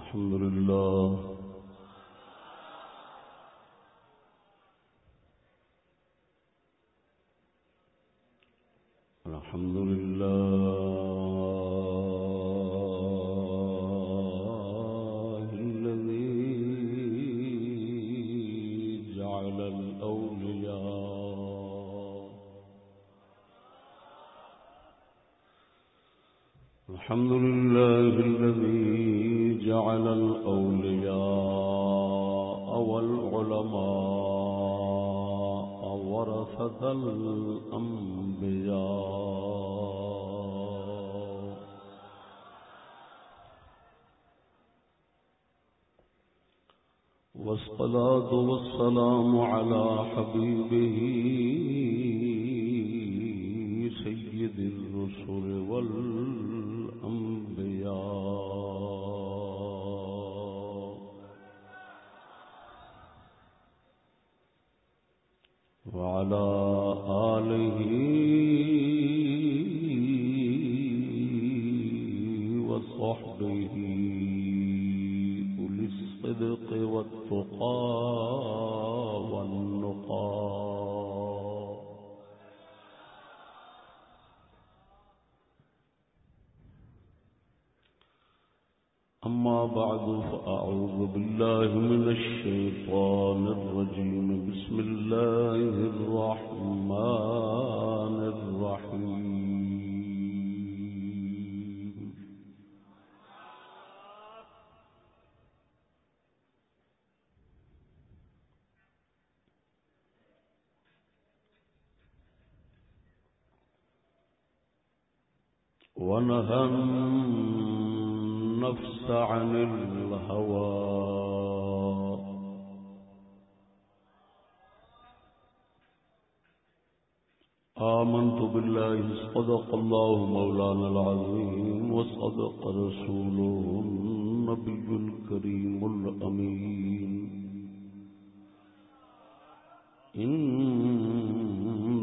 الحمد لله الحمد لله النفس عن الهوى. آمنت بالله صدق الله مولانا العظيم وصدق رسوله النبي الكريم الأمين.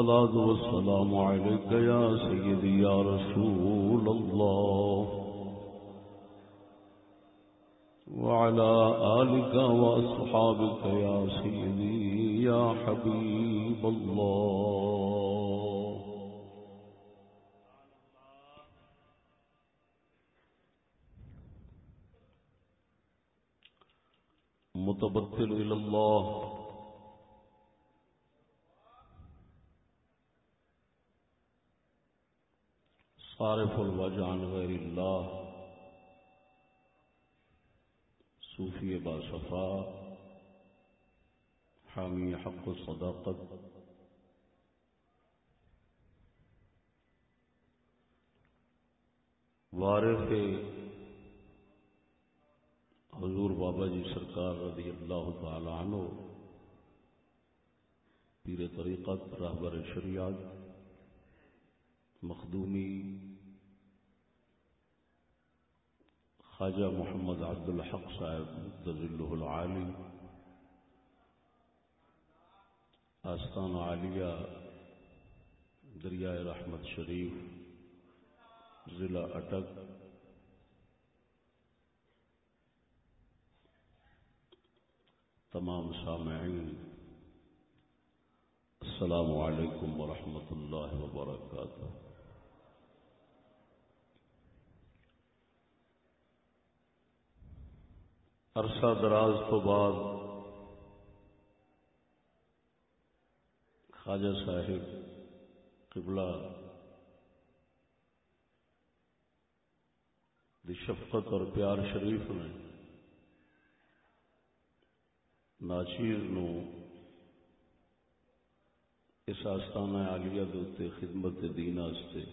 الصلاة والسلام عليك يا سيدي يا رسول الله. وعلى آلك وأصحابك يا سيدي يا حبيب الله. متبتل إلى الله. صارف الوجه عن غير الله صوفی باصفا، حامی حق و صداقت۔ وارث حضور بابا جی سرکار رضی اللہ تعالی عنہ، پیر طریقت، رہبر شریعت، مخدومی خواجہ محمد عبد الحق صاحب متضل العالی، آستان عالیہ، دریائے رحمت شریف، ضلع اٹک، تمام سامعین، السلام علیکم ورحمۃ اللہ وبرکاتہ۔ عرصہ دراز تو بعد خواجہ صاحب قبلہ دی شفقت اور پیار شریف نے ناچیر نو اس آستانہ عالیہ دے خدمت دین آستے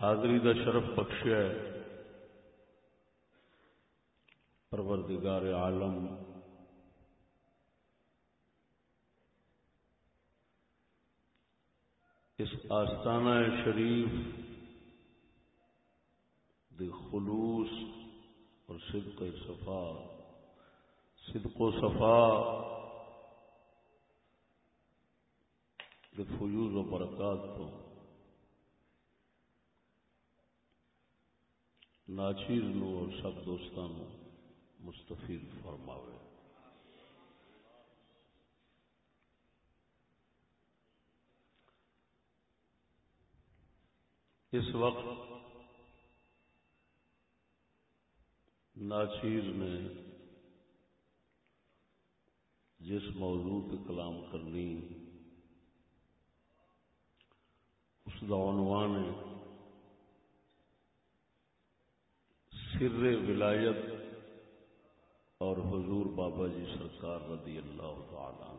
حاضری دا شرف بخشیا ہے۔ پروردگار عالم۔ اس آستانہ شریف دی خلوص اور صدق صفا۔ صدق و صفا دی فیوز و برکات تو۔ ناچیر نو اور سب دوستان مستفید فرماوے۔ اس وقت ناچیر نے جس موضوع پہ کلام کرنی، اس کا عنوان ہے سر ولایت اور حضور بابا جی سرکار رضی اللہ تعالی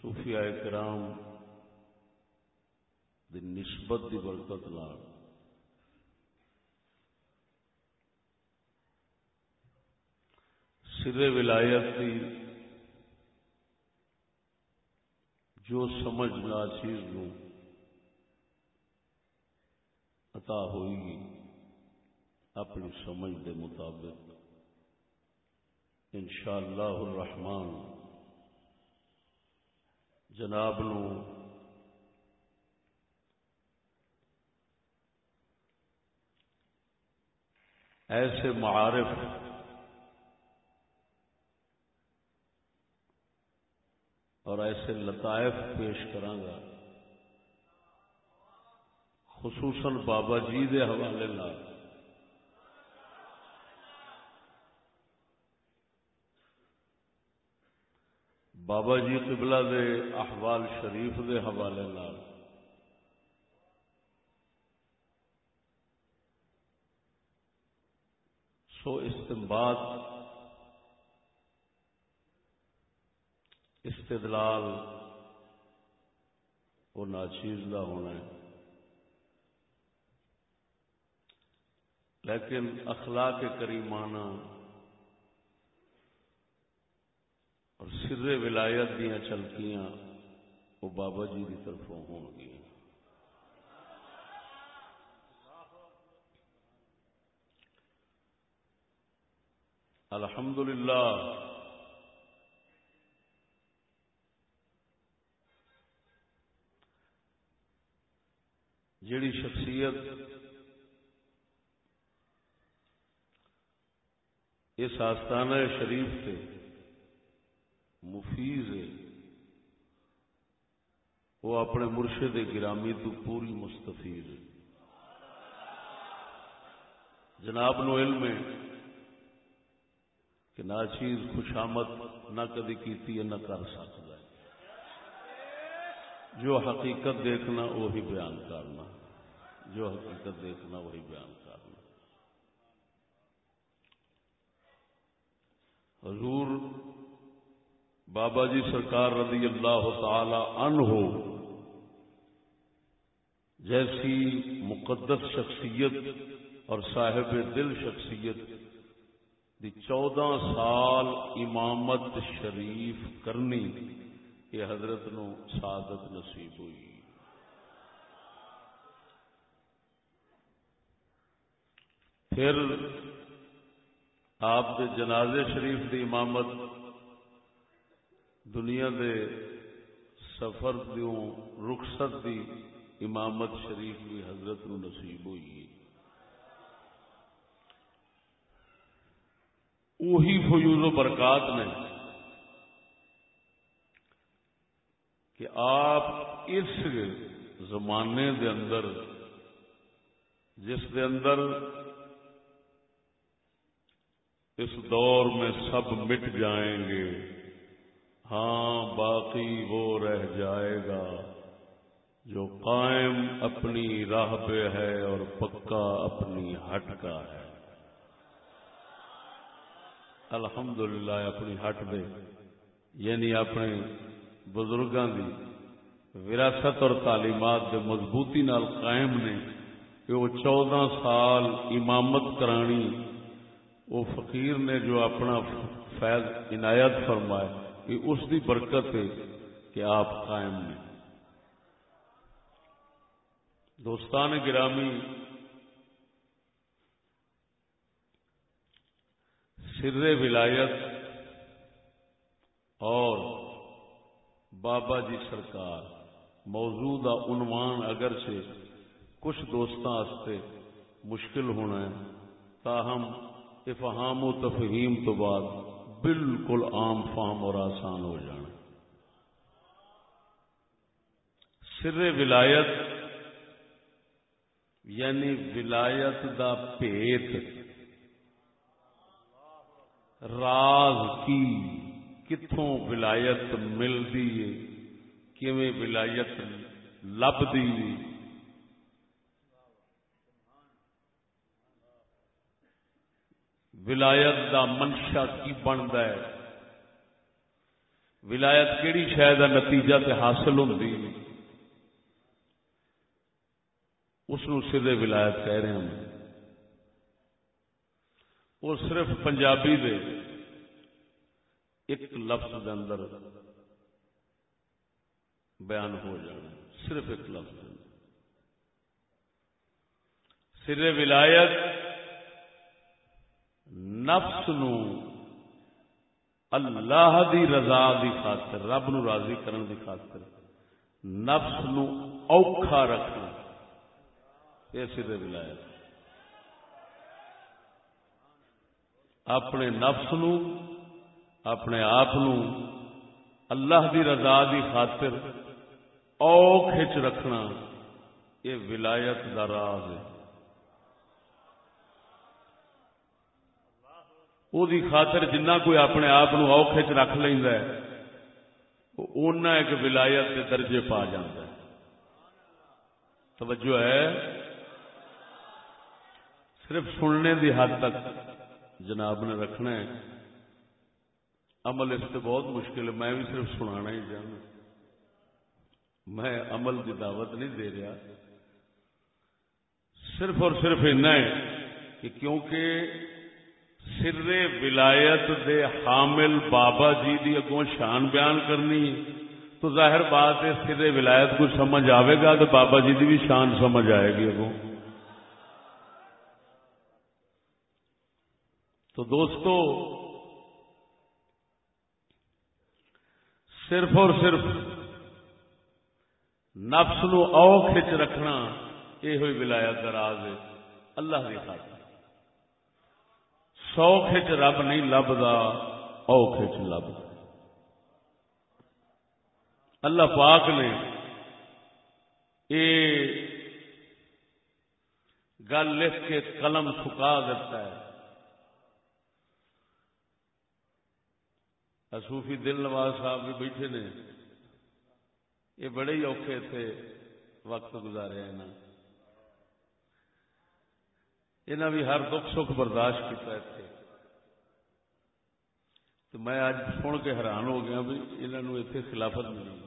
صوفیاء کرام دی نسبت دی برکت لال سر ولایت کی جو سمجھ نا چیز نو عطا ہوئی گی، اپنی سمجھ دے مطابق۔ انشاءاللہ الرحمن، جناب نو ایسے معارف اور ایسے لطائف پیش کرانگا۔ خصوصاً بابا جی دے حوالے لال بابا جی قبلہ دے احوال شریف دے حوالے نال۔ سو استمباد استدلال وہ ناچیز کا ہونا ہے۔ لیکن اخلاق کریمانہ اور سر ولایت دیا چلکیاں وہ بابا جی کی طرفوں ہو گیا الحمد للہ جیڑی شخصیت اس آستانہ شریف سے مفیز ہے، وہ اپنے مرشد گرامی تو پوری مستفید ہے۔ جناب نو علم ہے کہ نہ چیز خوشامد نہ کدی کیتی ہے نہ کر سکتا ہے۔ جو حقیقت دیکھنا وہی بیان کرنا۔ جو حقیقت دیکھنا وہی بیان کرنا۔ حضور بابا جی سرکار رضی اللہ تعالی عنہ جیسی مقدس شخصیت اور صاحب دل شخصیت دی چودہ سال امامت شریف کرنی یہ حضرت نو سعادت نصیب ہوئی۔ پھر آپ کے جنازے شریف دی امامت دنیا دے سفر دیوں رخصت دی امامت شریف بھی حضرت نو نصیب ہوئی۔ وہی فیوز و برکات نے کہ آپ اس زمانے دے اندر، جس دے اندر اس دور میں سب مٹ جائیں گے ہاں باقی وہ رہ جائے گا جو قائم اپنی راہ پہ ہے اور پکا اپنی ہٹ کا ہے۔ الحمدللہ، اپنی ہٹ دے یعنی اپنے بزرگوں کی وراثت اور تعلیمات کے مضبوطی نال قائم نے کہ وہ چودہ سال امامت کرانی، وہ فقیر نے جو اپنا فیض عنایت فرمائے کہ اس کی برکت ہے کہ آپ قائم نے دوستان گرامی، سر ولایت اور بابا جی سرکار موجودہ عنوان اگر سے کچھ دوستوں مشکل ہونا ہے تاہم افہام و تفہیم تو بعد بالکل عام فام اور آسان ہو جانا۔ سر ولایت یعنی ولایت دا پیت راز کی کتوں ولایت ملتی ہے؟ کیویں ولایت لبھی ولایت دا منشا کی بنتا ہے؟ ولایت کہڑی شہ کا نتیجہ تے حاصل ہوتی اس سر ولایت کہہ رہے ہیں وہ صرف پنجابی دے۔ ایک لفظ دے اندر بیان ہو جانا صرف ایک لفظ سر ولایت نفس نو اللہ دی رضا دی خاطر، رب نو راضی کرن دی خاطر نفس نو اوکھا رکھنا۔ یہ سر ولایت۔ اپنے نفس نو اپنے آپ اللہ دی رضا دی خاطر او کھچ رکھنا، یہ ولایت دا راز ہے۔ او دی خاطر جنہ کوئی اپنے آپ او کھچ رکھ لینا ہے اونا ایک ولایت کے درجے پا جاتا ہے۔ توجہ ہے؟ صرف سننے دی حد تک جناب نے رکھنا ہے۔ عمل اس سے بہت مشکل ہے، میں بھی صرف سنا ہی چاہنا میں عمل کی دعوت نہیں دے رہا۔ صرف اور صرف اتنا ہے کہ کیونکہ سر ولایت دے حامل بابا جی دی اگوں شان بیان کرنی تو ظاہر بات ہے سر ولایت کو سمجھ آئے گا تو بابا جی دی بھی شان سمجھ آئے گی اگوں۔ تو دوستو صرف اور صرف نفس نو او کھچ رکھنا یہ ہوئی ولایت دراز ہے، اللہ کی خاطر۔ سو کھچ رب نہیں لبدا او کھچ لب اللہ پاک نے یہ گل لکھ کے قلم سکا دیتا ہے۔ صوفی دل نواز صاحب بھی بیٹھے نے۔ یہ بڑے ہی اوکھے تھے وقت گزارے انہیں بھی ہر دکھ سکھ برداشت کیا تھے تو میں اج سن کے حیران ہو گیا بھی انہوں اتنے خلافت ملی۔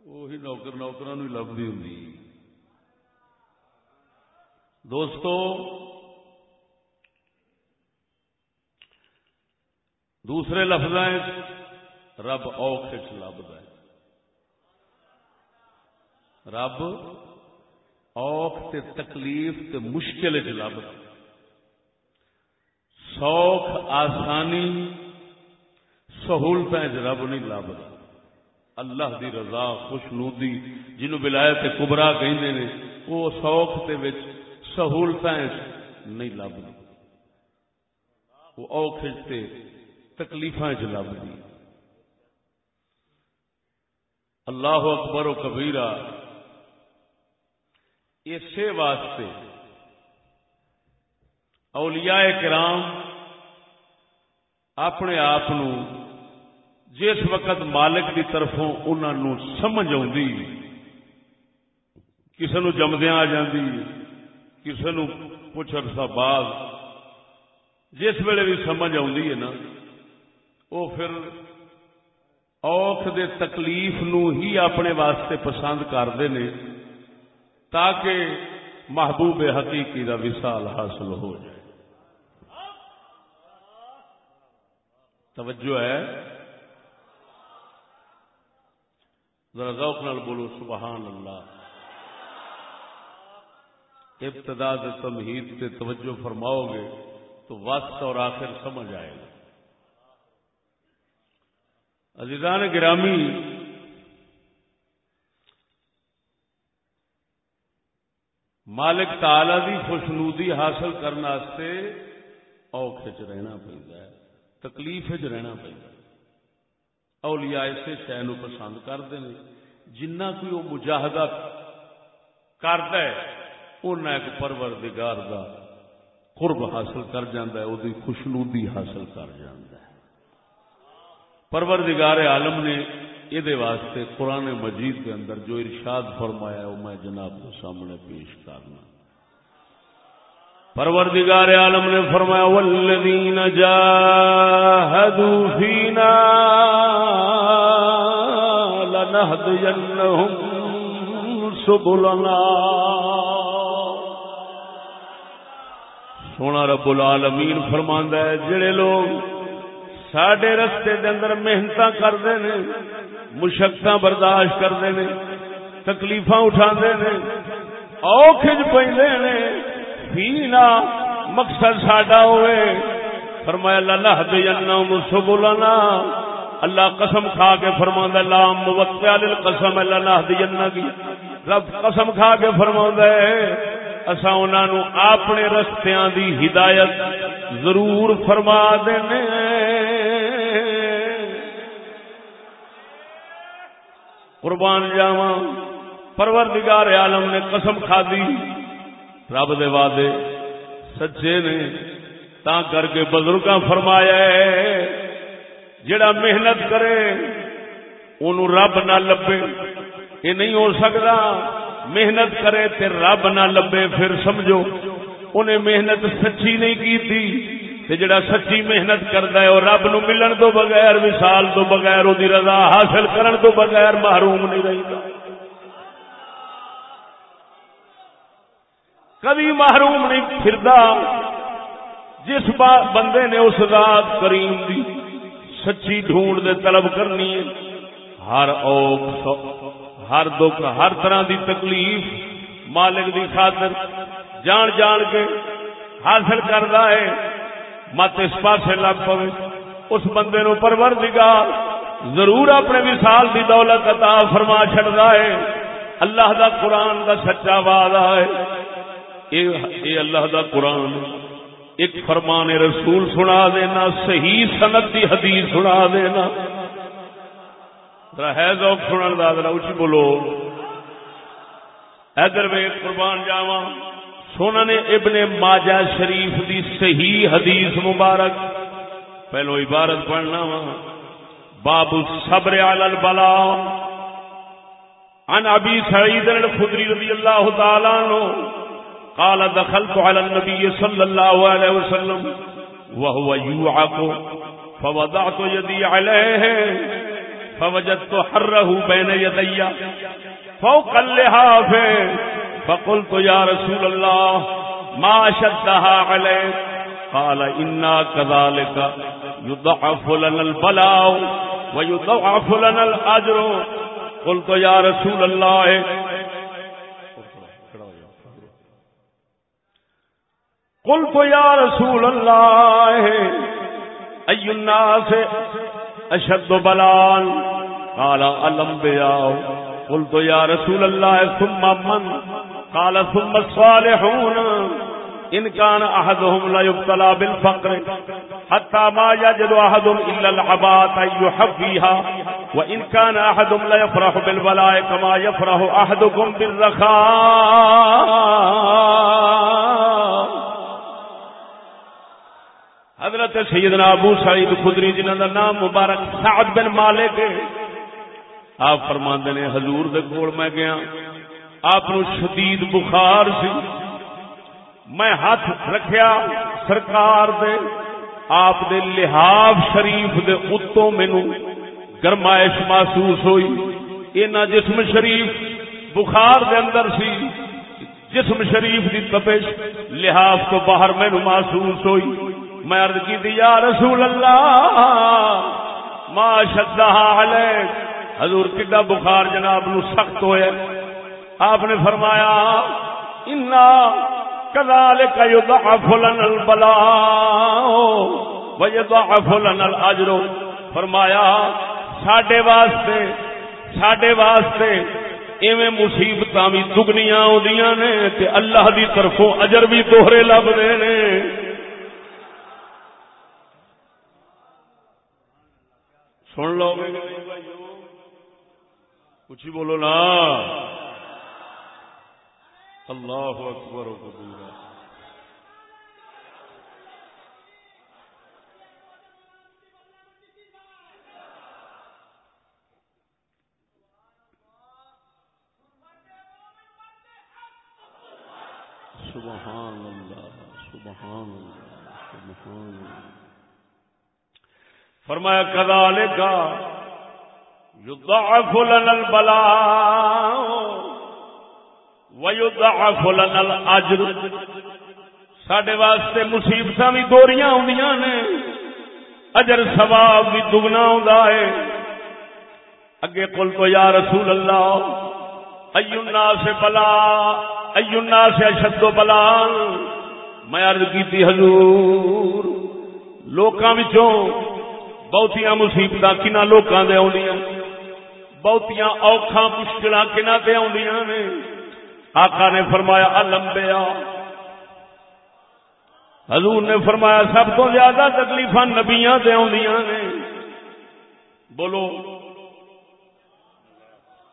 وہی نوکر نوکروں لبھی ہوں دوستو دوسرے لفظ رب اوکھے لبد ہے۔ رب اوکھ تے تکلیف تے مشکل چ لب سوکھ، آسانی سہولت رب نہیں لبتا اللہ دی رضا خوش نودی جنہوں ولایت کبرا کہ وہ سوکھ تے سہولت نہیں لبتی وہ اوکھے تکلیف لب دی اللہ اکبر و کبیرا اسی واسطے اولیاء کرام اپنے آپ جس وقت مالک کی طرفوں انہوں سمجھ آتی کسی نو جمدیا آ جاتی کسی نو کچھ عرصہ بعد جس ویلے بھی سمجھ آ وہ پھر اوکھ دے تکلیف نو ہی اپنے واسطے پسند کرتے ہیں تاکہ محبوب حقیقی کا وصال حاصل ہو جائے۔ توجہ ہے؟ ذرا ذوق نال بولو، سبحان اللہ۔ ابتدا تمہید سے توجہ فرماؤ گے تو وقت اور آخر سمجھ آئے گا۔ عزیزان گرامی، مالک تعالی دی خوشنودی حاصل کرنے اوکھے چ رہنا پہنتا ہے، تکلیف چ رہنا پہنتا اولیاء اسے شہ نو پسند کرتے ہیں۔ جنہ کوئی وہ مجاہدہ کرتا ہے اُنہ ایک پروردگار دا قرب حاصل کر جاندہ ہے، او دی خوشنودی حاصل کر جاندہ ہے۔ پروردگار عالم نے یہ واسطے قرآن مجید کے اندر جو ارشاد فرمایا وہ میں جناب کے سامنے پیش کرنا۔ پروردگار عالم نے فرمایا والذین جاہدوا فینا لنہدینہم سبلنا۔ سونا رب العالمین فرماندا ہے، جڑے لوگ ساڈے رستے دے اندر محنت کرتے ہیں مشقت برداشت کرتے ہیں تکلیف اٹھا اوکھج پہ پینا مقصد ساڈا ہوئے۔ فرمایا اللہ دیا سبولنا اللہ قسم کھا کے فرما لام قسم اللہ دیا کی رب قسم کھا کے فرما اصا انہوں اپنے رستیاں دی ہدایت ضرور فرما دینے۔ قربان جاوا پروردگار عالم نے قسم کھا دی۔ رب دے وعدے سچے نے۔ تا کر کے بزرگ فرمایا ہے، جڑا محنت کرے ان رب نہ لبے۔ یہ نہیں ہو سکتا۔ محنت کرے تے رب نہ لبے، پھر سمجھو، انہیں محنت سچی نہیں کی تھی تے جڑا سچی محنت کرتا ہے وہ رب نو ملن تو بغیر، وصال تو بغیر وہ رضا حاصل کرن تو بغیر محروم نہیں رہتا کبھی محروم نہیں پھردا۔ جس بندے نے اس رات کریم دی سچی ڈھونڈ دے طلب کرنی ہے، ہر اوک ہر دکھ، ہر طرح دی تکلیف مالک دی خاطر جان جان کے حاصل کرتا ہے۔ مت اس پاس لگ پوے۔ اس بندے نو پرور ضرور اپنے وصال دی دولت عطا فرما چڑھتا ہے۔ اللہ دا قرآن دا سچا وعدہ ہے۔ اے اللہ دا قرآن ایک فرمان رسول سنا دینا، صحیح سنت دی حدیث سنا دینا۔ ہے ذوق سنن دا، ذرا اچھی بولو۔ ادھر وے قربان جاواں۔ سونا نے ابن ماجہ شریف دی صحیح حدیث مبارک۔ پہلو عبارت پڑھنا وا۔ باب صبر علی البلاء۔ عن ابي سعيد الخدري رضي الله تعالى عنه قال دخلت على النبي صلى الله عليه وسلم وهو يوعق فوضعت يدي عليه فوجدت حره بين يدي فوق اللحاف۔ فقلت يا رسول الله، ما شدها عليك؟ قال، إنا كذلك يضعف لنا البلاء ويضعف لنا الأجر. قلت يا رسول الله. قلت يا رسول الله، أي الناس أشد بلاء؟ قال الأنبياء قلت يا رسول الله، ثم من؟ قال ثم الصالحون ان كان احدهم لا يبتلى بالفقر حتى ما يجد احدهم الا العباء يحفيها. وان كان احدهم لا يفرح بالبلاء كما يفرح احدكم بالرخاء. حضرت سیدنا ابو سعید خدری جنہوں کا نام مبارک سعد بن مالک آپ فرماندے نے حضور دے کول میں گیا۔ آپ شدید بخار سی۔ میں ہاتھ رکھیا سرکار دے، آپ دے لحاف شریف دے اتوں مینو گرمائش محسوس ہوئی۔ اینا جسم شریف بخار دے اندر سی۔ جسم شریف دی تپش لحاظ تو باہر میں محسوس ہوئی۔ میں عرض کی دی، یا رسول اللہ، ما شدہا علیک۔ حضور کڈا بخار جناب نو سخت ہوئے۔ آپ نے فرمایا انا كذلك يضعف لنا البلاء ويضعف لنا الاجر فرمایا، ساڈے واسطے ساڈے واسطے ایویں مصیبتاں بھی دگنیاں اوندیاں نے تے اللہ دی طرفوں اجر بھی دوہرے لبدے نے. سن لو۔ گے کچھ بولو نا۔ اللہ اکبر و کبیرہ۔ سبحان اللہ سبحان اللہ سبحان اللہ۔ فرمایا کدا کا یضاعف لنا البلاء ویضاعف لنا الاجر ساڈے واسطے مصیبتاں بھی دوریاں ہوندیاں نے۔ اجر ثواب بھی دگنا ہوندا ہے۔ اگے قل تو یا رسول اللہ ای الناس بلا ای الناس اشد بلا۔ میں عرض کیتی حضور، لوکاں وچوں بہتیاں مصیبت کنا لوکاں دے آندیاں بہتیاں اوکھاں مشکلاں کنا تے آندیاں نے؟ آقا نے فرمایا الانبیاء حضور نے فرمایا، سب تو زیادہ تکلیفاں نبیاں تے نے۔ بولو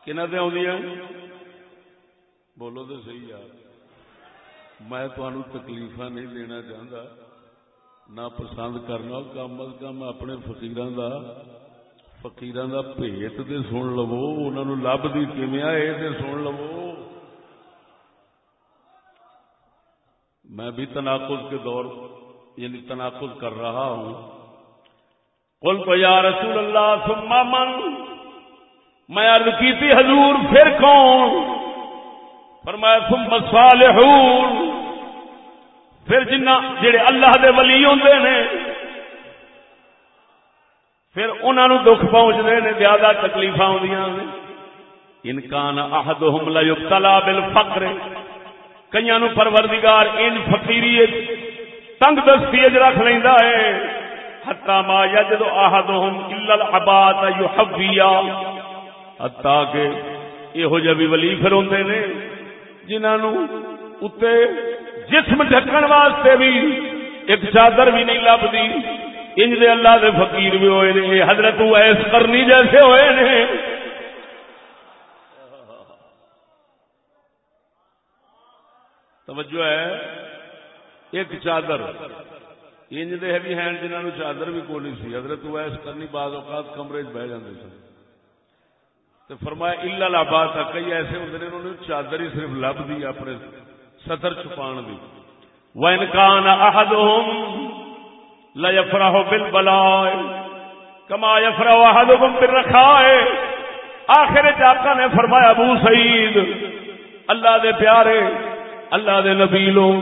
کنا تے بولو تو صحیح یار میں تمہیں تکلیفاں نہیں دینا چاہتا نہ پسند کرنا کم از کم اپنے فکیران دا فکیران دا بھیت تے سن لو انہوں لب دی کمیا یہ سن لو میں بھی تناقض کے دور یعنی تناقض کر رہا ہوں۔ قل کو یا رسول اللہ، ثم من۔ میں عرض کی تھی، حضور پھر کون؟ فرمایا، ثم صالحون۔ پھر جنہ، جڑے اللہ دے ولی ہوندے نے، پھر انہاں نو دکھ پہنچدے نے، زیادہ تکلیفاں ہوندیاں نے۔ انکان احدهم لا یبتلا بالفقر۔ کئیاں نو پروردگار ان فقیری تنگ دستی اج رکھ لیندا ہے حتا ما یجد احدهم الا العباد یحبیا حتا کہ ਇਹੋ ਜਿਹੇ ਵੀ ਵਲੀ ਫਿਰ ਹੁੰਦੇ ਨੇ ਜਿਨ੍ਹਾਂ ਨੂੰ ਉੱਤੇ جسم ڈکن واسطے بھی ایک چادر بھی نہیں لبتی انج دے اللہ دے فقیر بھی ہوئے نے حضرت ایس کرنی جیسے ہوئے نے توجہ ہے۔ ایک چادر۔ انج دے بھی ہیں جنہوں نے چادر بھی کونی سی۔ حضرت ایس کرنی بعض اوقات کمرے بہ جاتے سن۔ تو فرمایا، الا لاباد کئی ایسے ہوتے ہیں انہوں نے چادر ہی صرف لب دی، اپنے سطر چھپان دی۔ وَإِن كَانَ أَحَدُهُمْ لَيَفْرَحُ بِالْبَلَاءِ كَمَا يَفْرَحُ أَحَدُكُمْ بِالرَّخَاءِ۔ آخر جاکا نے فرمایا، ابو سعید، اللہ دے پیارے اللہ دے نبی لوگ،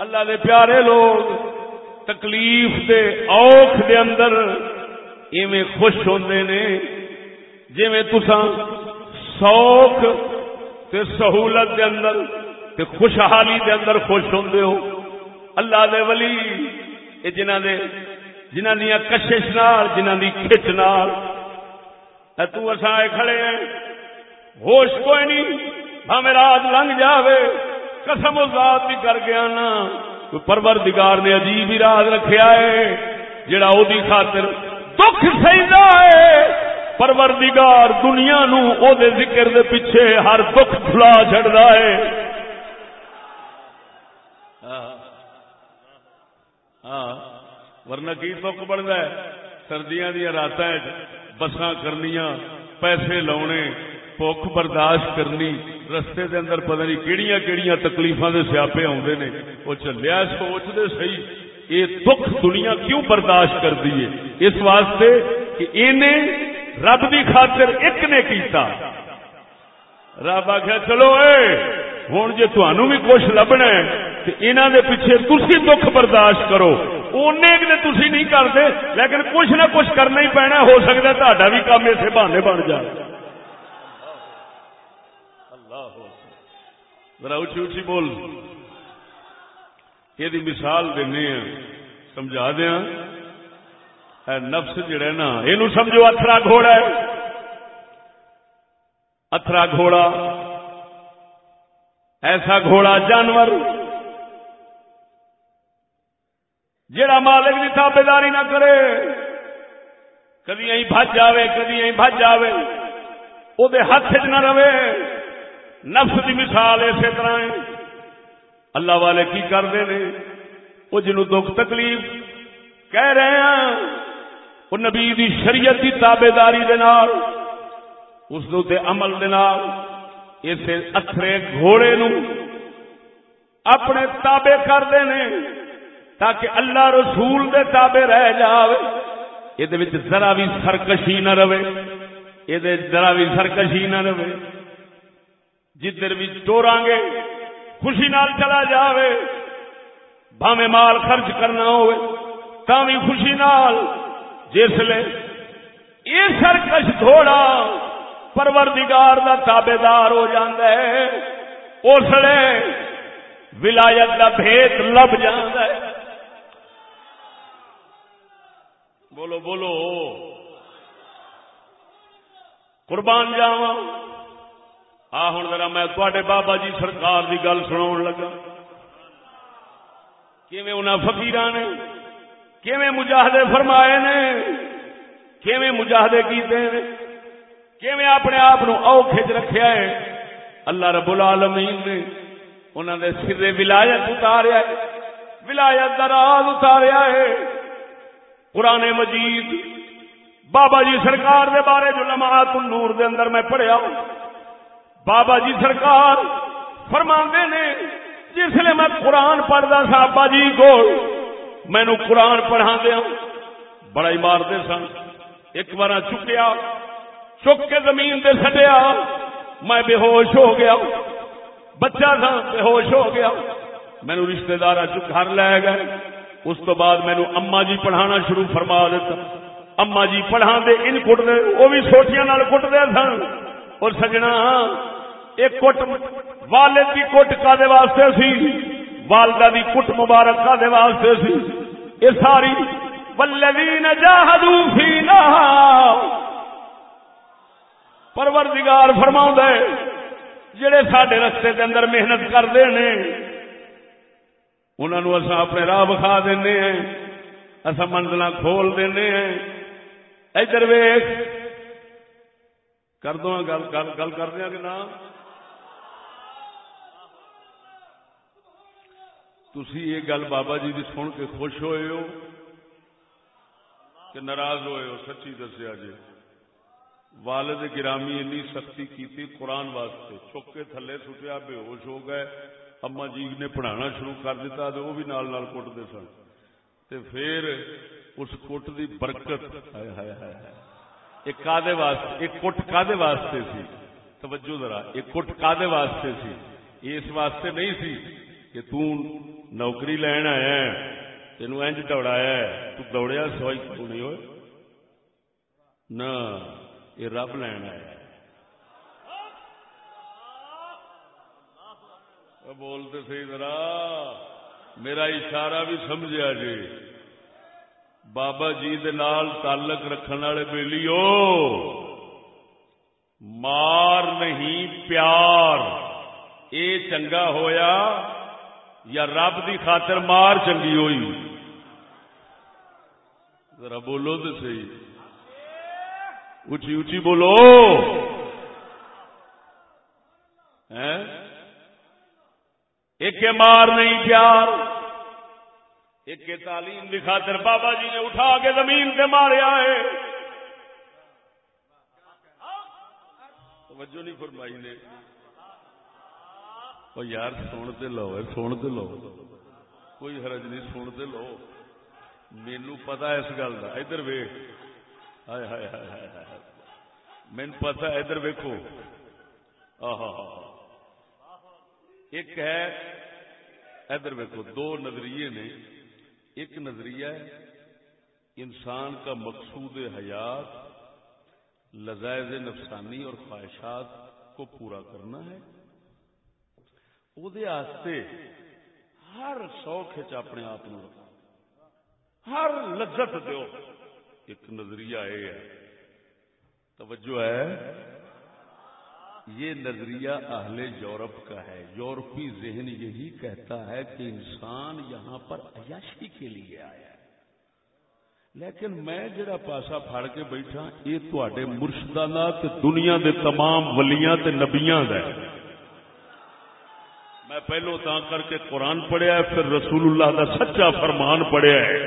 اللہ دے پیارے لوگ، تکلیف دے اوکھ دے اندر ایویں خوش ہوندے نے، جویں تساں سوکھ تے سہولت دے اندر تے خوشحالی دے اندر خوش ہوندے ہو۔ اللہ دے ولی، اے جنہاں دے، جنہاں دی کشش نال، جنہاں دی کھچ نال۔ اے تو اساں کھڑے ہیں، ہوش کوئی نہیں ہمیں رات لنگ جاوے۔ قسم و ذات بھی کر گیا نا۔ پروردگار نے عجیب ہی راز رکھیا ہے، جڑا او دی خاطر دکھ سہدا ہے۔ پروردگار دنیا نو او دے ذکر دے پیچھے ہر دکھ بھلا چھڑدا ہے۔ ہاں۔, ہاں۔ ورنہ کی دکھ بنتا ہے؟ سردیاں دیا رات بساں کرنیاں، پیسے لاؤنے بھوک برداشت کرنی۔ رستے دے اندر پتہ نہیں کیڑیاں کیڑیاں تکلیفاں دے سیاپے آندے نے۔ وہ چلیا سوچ دے صحیح۔ یہ دکھ دنیا کیوں برداشت کر دیے اس واسطے کہ انہیں رب دی خاطر ایک نے کیتا۔ رب آخیا چلو اے ہوں جی تمہوں بھی کچھ لبنا ہے انہوں دے پیچھے تھی دکھ برداشت کرو۔ اُنہیں تھی نہیں کرتے لیکن کچھ نہ کچھ کرنا ہی پینا ہو سکتا تا بھی کام اسے بہانے بن جائے۔ ذرا اچھی اچھی بول۔ یہ مثال دینے سمجھا دیا نفس جڑا نا یہ سمجھو اترا گھوڑا ہے۔ اترا گھوڑا۔ ایسا گھوڑا جانور۔ جڑا مالک کی تابے داری نہ کرے۔ کدی بج جائے کدی بج جائے وہ ہاتھ چ نہ رہے۔ نفس کی مثال اسی طرح ہے۔ اللہ والے کی کرتے ہیں؟ وہ جنو دکھ تکلیف کہہ رہے ہیں، وہ نبی دی شریعت کی تابے داری اس عمل اسے اترے گھوڑے نو اپنے تابے کرتے ہیں تاکہ اللہ رسول دے تابے رہ جاوے۔ یہ ذرا بھی سرکشی نہ رہے۔ یہ ذرا بھی سرکشی نہ رہے۔ جدھر بھی ٹورا گے، خوشی نال چلا جاوے بھاوے مال خرچ کرنا ہوئے بھی خوشی نال جس لے یہ سرکش گھوڑا پروردگار دا تابے دار ہو جاندہ ہے، اس لیے ولایت دا بھیت لب جاندہ ہے۔ بولو بولو۔ قربان جاوا آ ہوں ذرا میں تے بابا جی سرکار کی گل سنا لگا۔ کیون فکیر نے؟ کیویں مجاہدے فرمائے نے؟ کیویں مجاہدے کیتے ہیں کیویں اپنے آپ او کھچ رکھیا ہے؟ اللہ رب العالمین نے انہوں نے سر ولایت اتاریا ہے۔ ولایت دراز اتاریا ہے۔ قرآن مجید، بابا جی سرکار دے بارے جو لمحات النور دے اندر میں پڑھیا ہوں۔ بابا جی سرکار فرما نے جسے میں قرآن پڑھتا سا، ابا جی کو مینو قرآن پڑھا دیا ہاں۔ بڑا ہی مارتے سن۔ ایک بار چکیا، چک کے زمین دے سٹیا۔ میں بے ہوش ہو گیا۔ بچہ تھا، بے ہوش ہو گیا۔ مینو رشتے دار گھر لے گئے۔ اس تو بعد مینو اما جی پڑھانا شروع فرما دیتا۔ اما جی پڑھا دے ان کٹ دے وہ بھی سوٹیاں کٹ دے سن۔ اور سجنا ہاں، ایک کٹ والد کی کٹ کا دے واسطے سی، والدہ دی کٹ مبارک کا دے واسطے سی۔ یہ ساری، والذین جاہدوا فینا پروردگار فرماؤں دے جڑے ساڈے رستے دے اندر محنت کرتے ہیں انہوں نے اصا اپنے راہ بکھا دینے ہیں اصا منزل کھول دینے ہیں۔ ادھر ویخ کر دو گل گل کر دیا کہ نہ؟ تھی یہ گل بابا جی سن کے خوش ہوئے ہو کہ ناراض ہوئے ہو؟ سچی دسیا جی۔ والد گرامی اینی سختی کی قرآن واسطے۔ چوکے تھلے سٹیا، بے ہوش ہو گئے۔ اما جی نے پڑھانا شروع کر دیتا تو وہ بھی نال نال کٹتے سن۔ تے پھر اس کٹ دی برکت ہائے ہائے ہائے۔ ایک کادے واسطے، ایک کٹ کادے واسطے سی؟ توجہ ذرا، ایک کٹ کادے واسطے سی۔ اس واسطے نہیں سی۔ کہ تو نوکری لین آیا تینو انج دوڑایا تو دوڑیا سوائی تو نہیں ہوئے نہ یہ رب لین آیا بولتے سی ذرا میرا اشارہ بھی سمجھا جی بابا جی دے نال تعلق رکھنے والے بےلی مار نہیں پیار اے چنگا ہویا یا رب دی خاطر مار چنگی ہوئی؟ ذرا بولو تو صحیح۔ اچھی اچھی بولو۔ ایک مار نہیں پیار، ایک تعلیم کی خاطر بابا جی نے اٹھا کے زمین سے ماریا ہے۔ توجہ نہیں فرمائی نے۔ وہ یار سنتے لو سنتے لو کوئی حرج نہیں سنتے لو مینو پتا اس گل کا ادھر وے ہائے ہائے ہائے مین پتا ادھر ویکو ایک ہے ادھر ویکو دو نظریے نے ایک نظریہ ہے انسان کا مقصود حیات لذائز نفسانی اور خواہشات کو پورا کرنا ہے وہ ہر شوق اپنے آپ ہر لذت دو ایک نظریہ یہ ہے توجہ ہے یہ نظریہ اہل یورپ کا ہے یورپی ذہن یہی کہتا ہے کہ انسان یہاں پر عیاشی کے لیے آیا ہے لیکن میں جڑا پاسا پھاڑ کے بیٹھا یہ تے مرشدانہ دنیا دے تمام ولیاں تے نبیاں دا ہے پہلو تا کر کے قرآن پڑھیا ہے، پھر رسول اللہ دا سچا فرمان پڑھیا ہے۔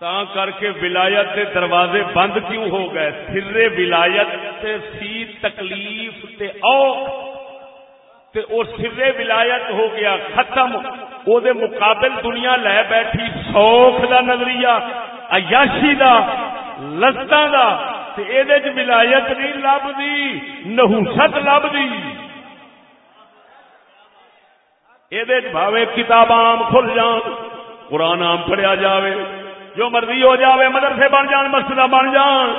تا کر کے ولایت کے دروازے بند کیوں ہو گئے؟ سرے ولایت تے سی تکلیف تے او تے او سرے ولایت ہو گیا، ختم۔ او دے مقابل دنیا لے بیٹھی، سوکھ دا نظریہ، عیاشی دا، لذتاں دا۔ تے اے دے وچ ولایت نہیں لبدی نحوست لبدی یہ بھاوے کتاب آم کھل جان قرآن آم پڑھیا جاوے جو مرضی ہو جاوے مدرسے بن جان مسجد بن جان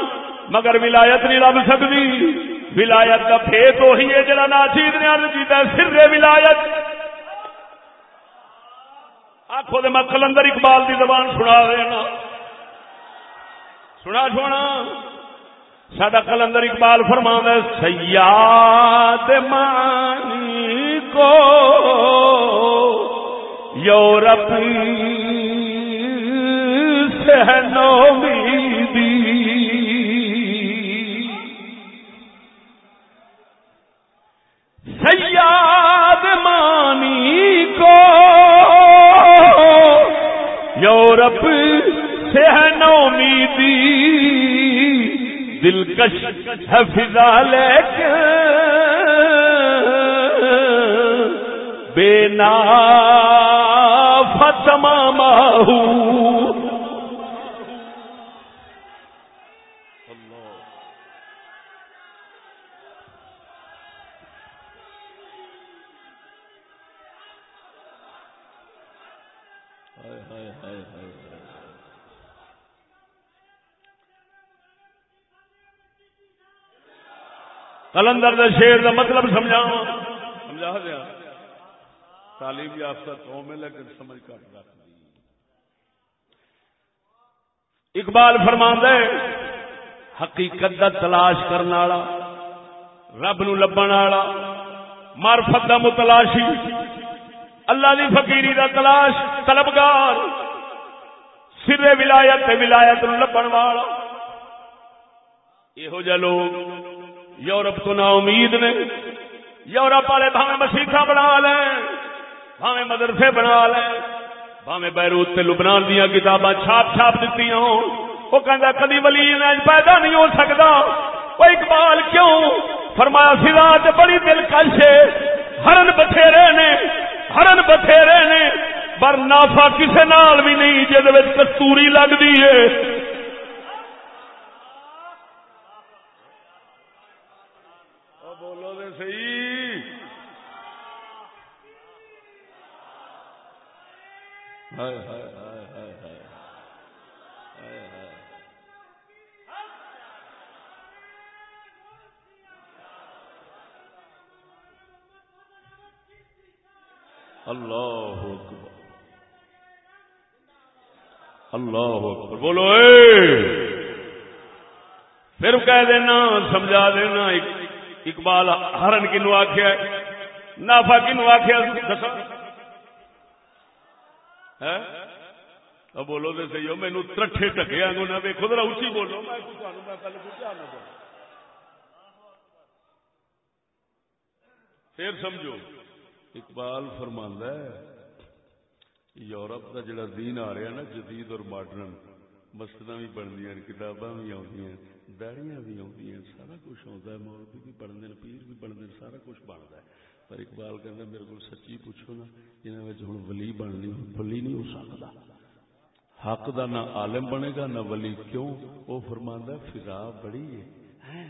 مگر ولایت نہیں لب سکتی ولایت کا فیت وہی ہے جڑا ناچیت نے ارد کیا سر ولایت آخو میں کلندر اقبال کی زبان سنا دینا سنا سونا سڈا کلندر اقبال فرما سیاد مانی کو یورپ سے نومیدی سیاد مانی کو یورپ سے ہے نومیدی دلکش ہے فضا لیکن بے نا فتما ماہو کلندر شیر دا مطلب سمجھا سمجھا دیا؟ تعلیم یافتہ قوم ہے، لیکن سمجھ کٹ رکھ اقبال فرمان ہے، حقیقت دا تلاش کرنے والا، رب نو لبن والا، معرفت دا متلاشی، اللہ دی فقیری دا تلاش، طلبگار سر ولایت ولایت نو لبن والا۔ یہو جہ لوگ یورپ تو نا امید نے، یورپ والے بھاوے مسیحا بنا لیں۔ بھاوے مدرسے بنا لیں بھاوے بیروت سے لبنان دیا کتاباں چھاپ چھاپ دیتی ہوں۔ وہ کہتا کدی ولی پیدا نہیں ہو سکتا وہ اقبال کیوں؟ فرمایا سرا بڑی دلکش ہے۔ ہرن بتھیرے نے، ہرن بتھیرے نے۔ پر نافا کسے نال بھی نہیں، جہد کستوری لگتی ہے اللہ اکبر اللہ اکبر بولو اے پھر کہہ دینا سمجھا دینا۔ اقبال ہرن کنو آخیا نافا کنو آخیا بولو تو سی مینو ترٹھے ٹکے آگے نہ ویکو ذرا اچھی بولو۔ میں پھر سمجھو، اقبال فرماندہ یورپ کا جڑا دین آ رہا نا، جدید اور ماڈرن مسجد بھی بنتی کتاباں بھی آدی داڑیاں بھی آدی سارا کچھ آتا ہے، مولوی بھی بنتے ہیں پیر بھی بنتے ہیں سارا کچھ بنتا ہے۔ پر اقبال کہنا میرے کو سچی پوچھو نا انہوں ہوں ولی بننی، ولی نہیں ہو سکتا حق دا نہ عالم بنے گا، نہ ولی۔ کیوں؟ وہ فرماندا فضا بڑی ہے۔ ہاں،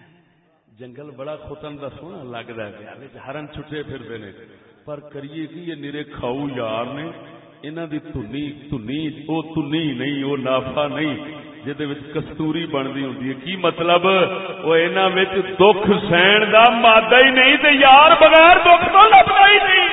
جنگل بڑا خوتن دا سونا لگتا ہے ہرن چھٹے پھر نے۔ پر کریے کہ یہ نیرے کھاؤ یار نے، انہاں دی تنی تنی، او تنی نہیں، او نافا نہیں۔ جہد کستوری بنتی ہوں کی مطلب؟ وہ انہوں دکھ سہن کا مادہ ہی نہیں تے یار بغیر دکھ تو لبنا ہی نہیں۔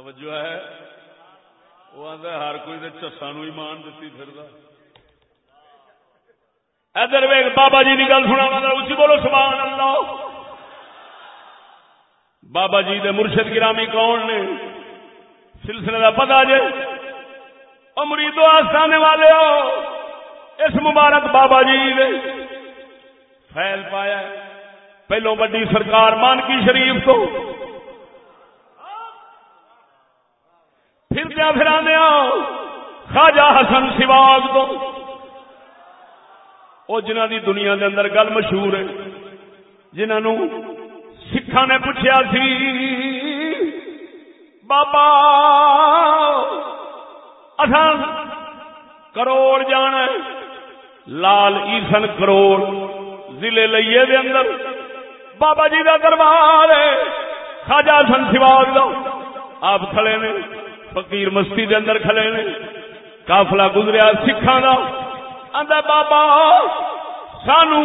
توجہ ہے؟ وہ آتا ہر کوئی چسا نو ایمان دتی پھر ادھر ویگ بابا جی کی گل سنا اچھی بولو سبحان اللہ بابا جی دے مرشد گرامی کون نے؟ سلسلے کا پتا جے۔ امریدو آستانے والے ہو۔ اس مبارک بابا جی نے فیل پایا پہلو بڑی سرکار مانکی شریف کو پھر پھر ہاں۔ خواجہ حسن سواگ تو۔ وہ جنہ دی دنیا دے اندر گل مشہور ہے جنہوں سکھا نے پوچھا سی، بابا اصل کروڑ جانا لال ایسن کروڑ ضلع لئیے دے اندر۔ بابا جی کا دربار ہے۔ خاجا سن سواگ دو آپ کھڑے نے۔ فقیر مستی دے اندر کھلے نے کافلا گزریا سکھان کا بابا، سانو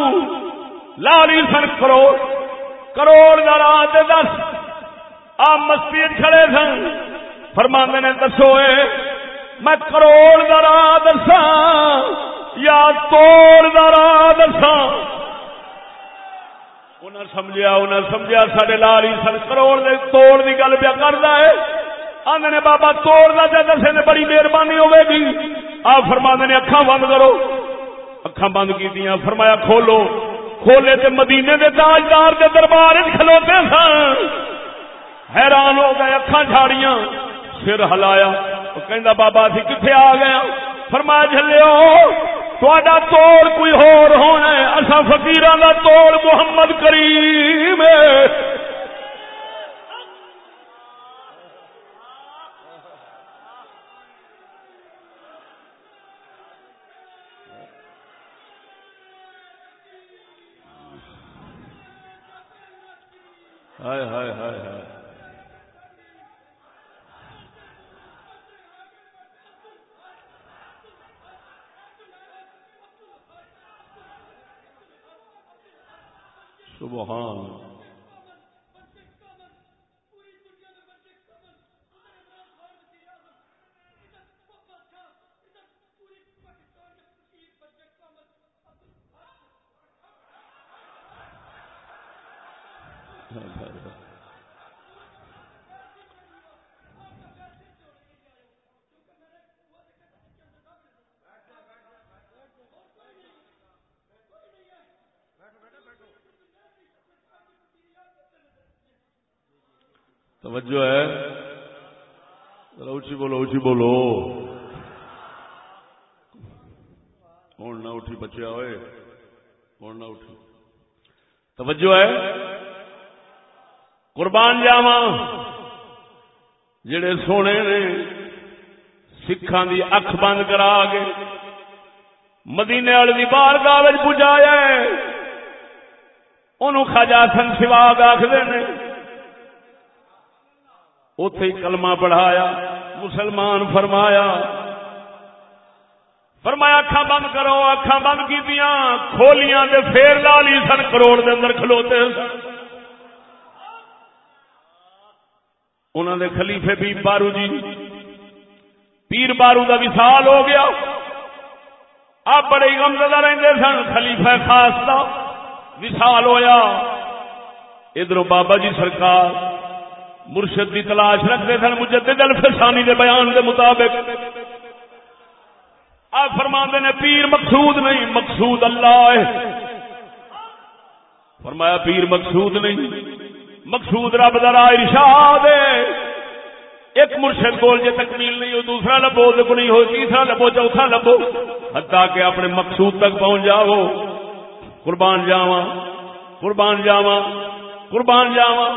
لالی سن کروڑ کروڑ کا دس۔ آپ مستی کھڑے سن۔ فرماندے نے، دسو میں کروڑ کا راہ دسا یا توڑ کا راہ دسا انہیں سمجھا انہیں سمجھا سڈے لال ہی سن کروڑ توڑ کی گل پیا کرتا ہے۔ آدھے بابا توڑ کا جا دسے نے بڑی مہربانی ہوے گی آ فرما نے اکھا بند کرو۔ اکھا بند کی فرمایا کھولو۔ کھولے تے مدینے دے تاجدار دے دربار کھلوتے سن۔ حیران ہو گئے اکھا جھاڑیاں۔ سر ہلایا۔ کہ بابا اسی کتنے آ گیا فرمایا جلو تا توڑ کوئی ہور ہونا ہے۔ اصا فکیر کا توڑ محمد کریم ہائے ہائے ہائے ہائے سبحان توجہ ہے۔ اچھی بولو اچھی بولو۔ ہوں نہ اٹھی بچیا ہوئے ہوں نہ اٹھی۔ توجہ ہے۔ قربان جاوا جڑے سونے نے سکھان دی اکھ بند کرا کے مدینے والے بار کاغذ پجایا انہوں خاجا سن سواگ آخر نے اتے کلمہ پڑھایا مسلمان فرمایا فرمایا اکھا بند کرو اکھا بند کی کھولیاں دے پھر لالی سن، کروڑ دے اندر کھلوتے سن. انہوں دے خلیفے بھی بارو جی پیر بارو دا وصال ہو گیا۔ آپ بڑے غمزدہ رہتے سن، خلیفہ خاص دا وصال ہویا۔ ادھر بابا جی سرکار مرشد کی تلاش رکھتے سن، مجدد الفسانی دے بیان دے مطابق۔ آپ فرما نے، پیر مقصود نہیں، مقصود اللہ ہے۔ فرمایا، پیر مقصود نہیں، مقصود رب درا ارشاد ایک مرشد کول جی تکمیل نہیں ہو دوسرا لبو کو نہیں ہو تیسرا لبو، چوتھا لبو۔ حتیٰ کہ اپنے مقصود تک پہنچ جاؤ۔ قربان جاوا قربان جاوا قربان جاوا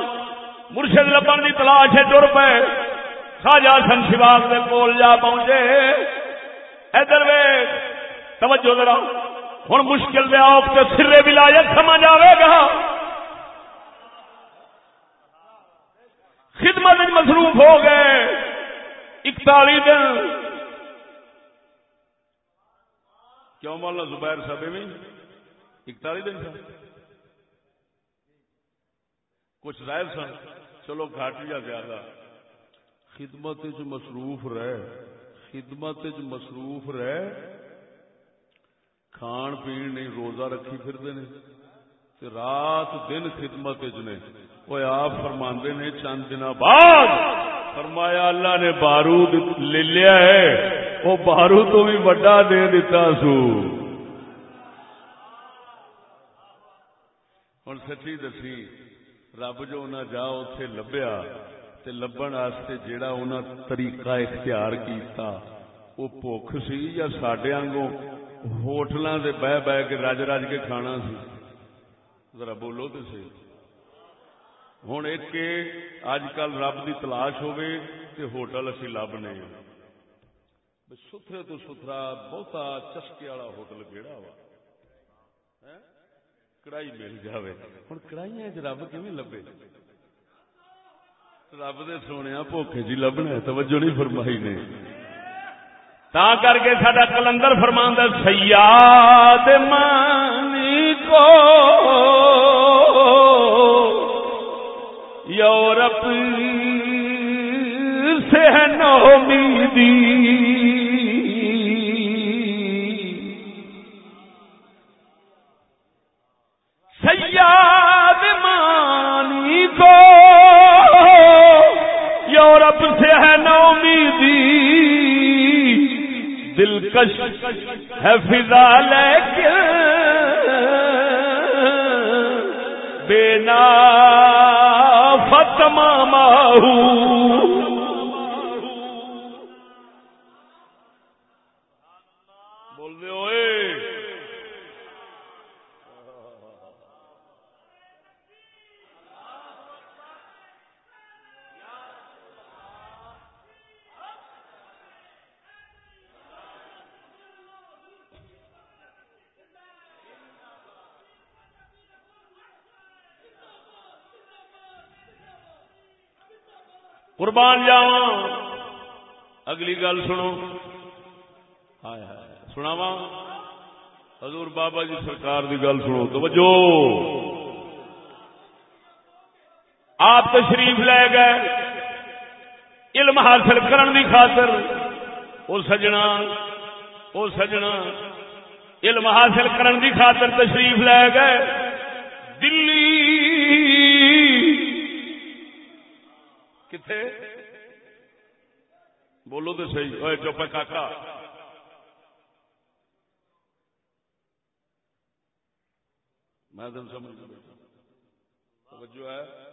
مرشد لبن کی تلاش ہے، ٹر پے۔ خاجا سن شواگ کے کول جا پہنچے۔ ادھر وے توجہ ذرا۔ ہوں مشکل دے آپ کے سرے ولایت سمجھ آئے گا۔ خدمت مصروف ہو گئے۔ اکتالی دن۔ کیوں مولانا زبیر صاحب اکتالی دن سن کچھ ظاہر سن۔ چلو گھاٹ یا زیادہ۔ خدمت مصروف رہے۔ خدمت مصروف رہے۔ کھان پین نہیں، روزہ رکھی پھر رات دن خدمت نے۔ آپ فرما نے چند دن بعد۔ فرمایا اللہ نے بارود لے لیا ہے۔ وہ بارو تو بھی وڈا دے دیتا سو۔ ہوں سچی دسی۔ رب جو نہ جا اتے لبیا تے لبن واسطے جیڑا انہاں طریقہ اختیار کیتا وہ بھوک سی یا سڈے آنگوں ہوٹلاں دے بہ بہ کے رج رج کے کھانا سی؟ ذرا بولو تو سی۔ ہوں ایک اج کل رب کی تلاش ہوٹل اسی لب نہیں ستھرے تو ستھرا، بہتا چسکے والا ہوٹل کہڑا وا؟ ہاں؟ کڑائی مل جائے ہوں کڑائی رب کیون لبے رب دے سونے بوکھے جی لبنا توجہ نہیں فرمائی نے تا کر کے سڈا کلندر فرماندہ سیاد مانی کو یورپ سے نومیدی سیاد مانی کو یورپ سے ہے نومیدی دلکش ہے فضا لیکن بے بول دے ہوئے قربان جاوا اگلی گل سنو۔ سناوا حضور بابا جی سرکار دی گل سنو۔ توجہ۔ آپ تشریف لے گئے۔ علم حاصل کرن دی خاطر او سجنا او سجنا۔ علم حاصل کرن دی خاطر تشریف لے گئے۔ دلی کتنے بولو تو صحیح۔ اوے چپ کاکا۔ میں دن سمجھ توجہ ہے؟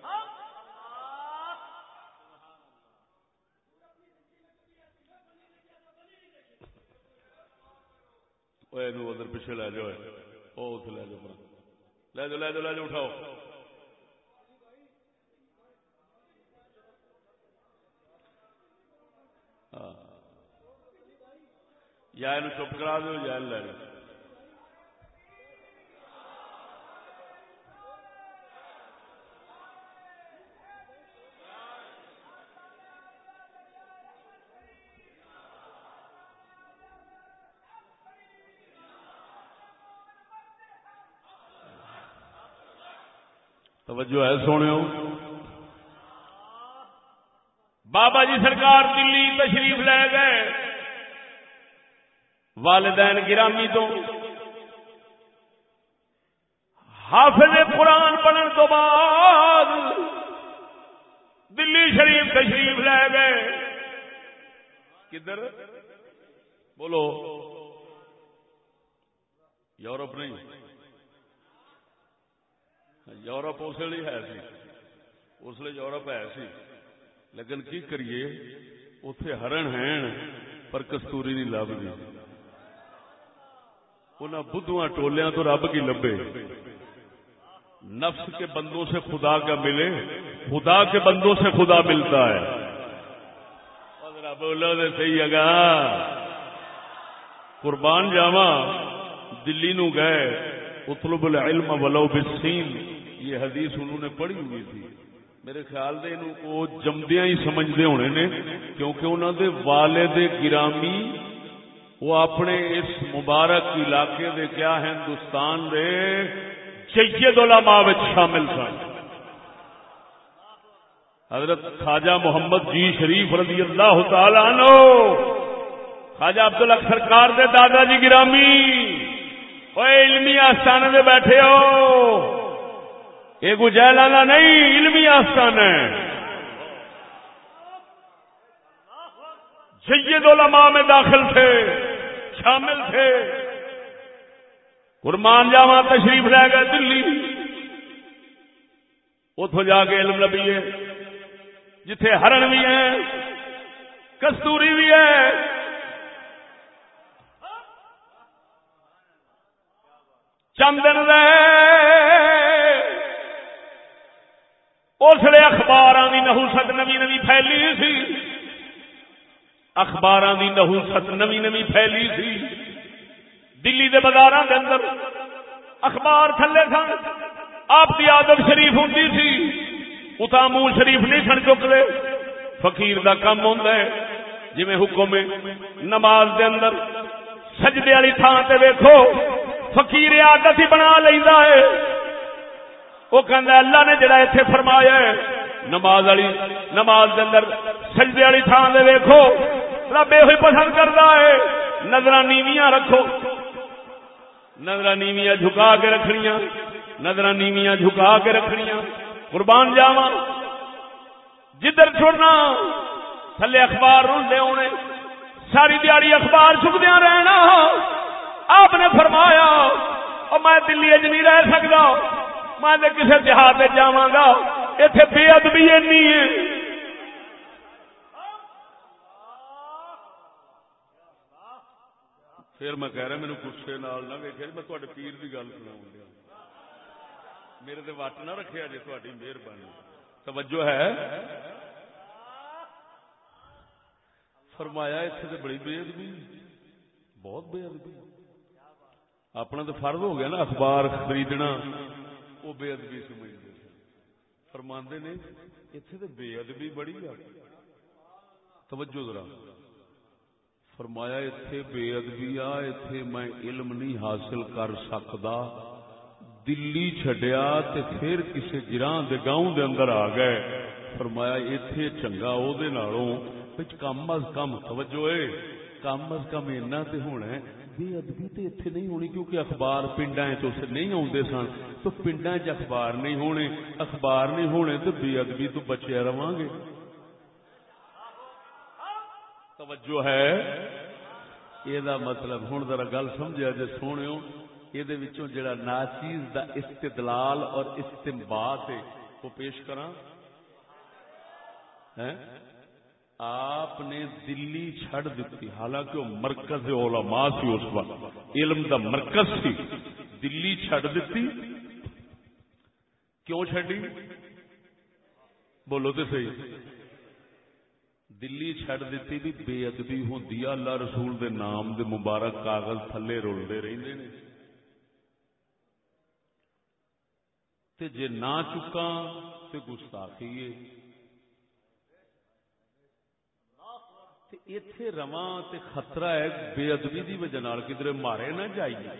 ادھر پیچھے لے جاؤ۔ لے جاؤ لے جاؤ لے جاؤ، اٹھاؤ۔ یا چپ کرا دو یا لے لو۔ توجہ ہے سونے بابا جی سرکار دلی تشریف لے گئے۔ والدین گرامی تو حافظ قرآن پڑھنے تو بعد دلی شریف تشریف لے گئے۔ کدھر؟ بولو۔ یورپ نہیں۔ یورپ اس لیے ہے سی۔ اس لیے یورپ ہے سی۔ لیکن کی کریے؟ اتے ہرن ہیں پر کستوری نہیں لب گئی بدھواں ٹولیاں تو رب کی لبے۔ نفس کے بندوں سے خدا کا ملے، خدا کے بندوں سے خدا ملتا ہے۔ بولو تو صحیح اگا قربان جاوا دلی نو گئے، اطلب العلم ولو بالسین۔ یہ حدیث انہوں نے پڑھی ہوئی تھی۔ میرے خیال دے وہ جمدیا ہی سمجھتے ہونے نے، کیونکہ انہوں دے والد گرامی وہ اپنے اس مبارک علاقے دے کیا ہندوستان دے سید علماء شامل سن۔ حضرت خواجہ محمد جی شریف رضی اللہ تعالی عنہ، خواجہ عبد سرکار دے دادا جی گرامی وہ علمی آستان دے بیٹھے ہو۔ یہ گجیلا نہیں، علمی آستان ہے سید علماء میں داخل تھے۔ شامل تھے۔ قرمان جاوا تشریف لے گئے دلی۔ اتو جا کے علم لبیے جتھے ہرن بھی ہے کستوری بھی ہے چندن اس لیے اخبار کی نہوست نمی نمی پھیلی سی۔ اخبار کی نہوست نمی نمی پھیلی سی۔ دلی دے بازار دے اندر اخبار تھلے سن۔ آپ کی آدت شریف ہوں سی۔ اتا منہ شریف نہیں سن چکتے فقیر دا کم ہوں جی حکم نماز دے اندر سجدے والی تھان سے ویکو فقیر آدت ہی بنا لینا ہے۔ وہ کہندا اللہ نے جڑا ایتھے فرمایا ہے نماز والی نماز دے اندر سجدے والی تھان دے ویکھو۔ رب یہ پسند کرتا ہے۔ نظر نیویاں رکھو۔ نظر نیویاں جھکا کے رکھنیاں۔ نظر نیویاں جھکا کے رکھنیاں۔ قربان جاوا جدھر چھوڑنا، تھلے اخبار روندے ہونے۔ ساری دیاری اخبار چکدیا رہنا۔ آپ نے فرمایا اور میں دلی اج نہیں رہ سکتا میں کسی دیہات جا گا۔ اتنے بے ادبی اینی ہے۔ پھر میں کہہ رہا میرے گسے نہ ویکیا میں تے پیر کی گل سنا میرے تو وٹ نہ رکھے جی تاری مہربانی۔ توجہ ہے؟ فرمایا اتنے تو بڑی بے ادبی۔ بہت بے ادبی۔ اپنا تو فرض ہو گیا نا، اخبار خریدنا، وہ بے ادبی سمجھتے فرماندے نے اتنے تو بے ادبی بڑی آ توجہ ذرا۔ فرمایا اتے بے ادبی آ اتے میں علم نہیں حاصل کر سکتا دلی چڈیا تے پھر کسی گراہ دے گاؤں دے اندر آ گئے۔ فرمایا اتے چنگا وہ کم از کم، توجہ ہے کم از کم اینا تے ہونا ہے۔ بے ادبی تے اتنے نہیں ہونی کیونکہ اخبار پنڈا نہیں آتے سن۔ تو پنڈا چ اخبار نہیں ہونے، اخبار نہیں ہونے تو بے ادبی تو بچے رہا گے۔ توجہ ہے؟ یہ مطلب ہوں ذرا گل سمجھا جی سونے یہ جڑا ناچیز دا استدلال اور استمباد ہے، وہ پیش کرا آپ نے دلی چھڑ دیتی، حالانکہ وہ مرکز علماء سی اس وقت۔ علم دا مرکز سی۔ دلی چھڑ دیتی۔ کیوں چھڑی؟ بولو تو صحیح۔ دلی چھڑ دیتی بھی بے ادبی ہوں اللہ رسول دے نام دے مبارک کاغذ تھلے رولتے رہتے ہیں تے جے نہ چکا تے گستاخی ہے۔ اتے رواں تے خطرہ ہے بے ادبی کی وجہ نال کدھر مارے نہ جائیے۔